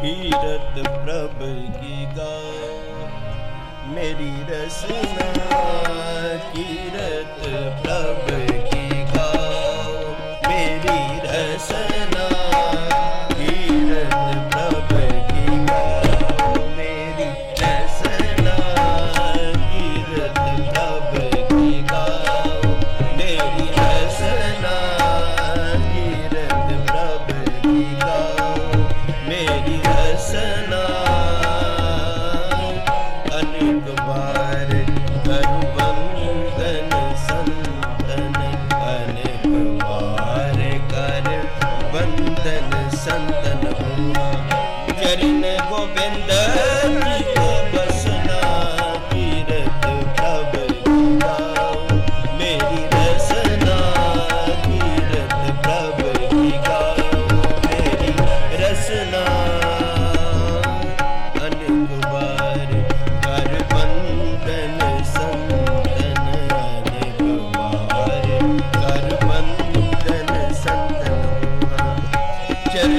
ਕੀਰਤ ਪ੍ਰਭ ਕੀ ਗਾ ਮੇਰੀ ਰਸਨਾ ਕੀਰਤ ਪ੍ਰਭ ਕੀ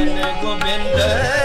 Gobind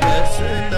That's enough.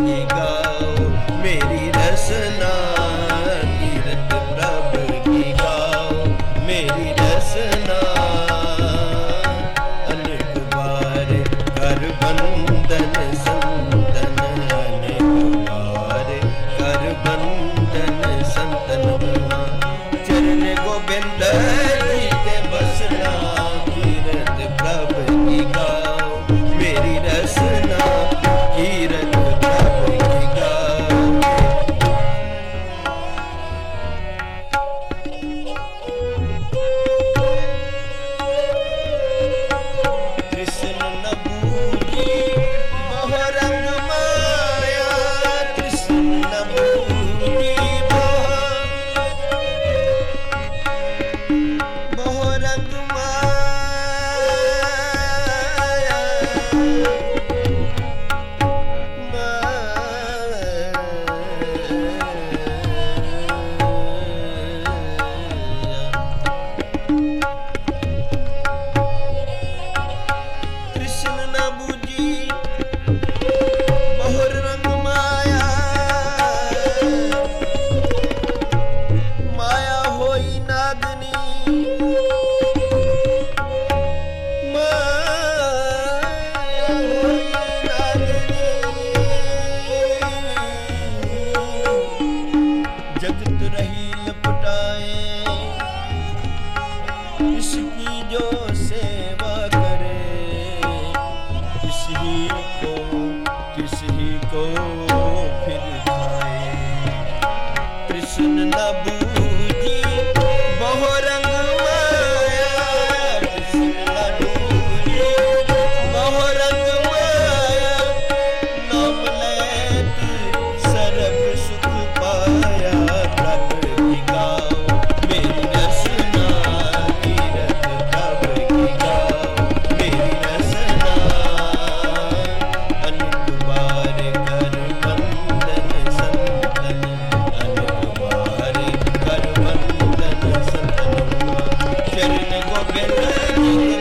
in the boo. Thank you.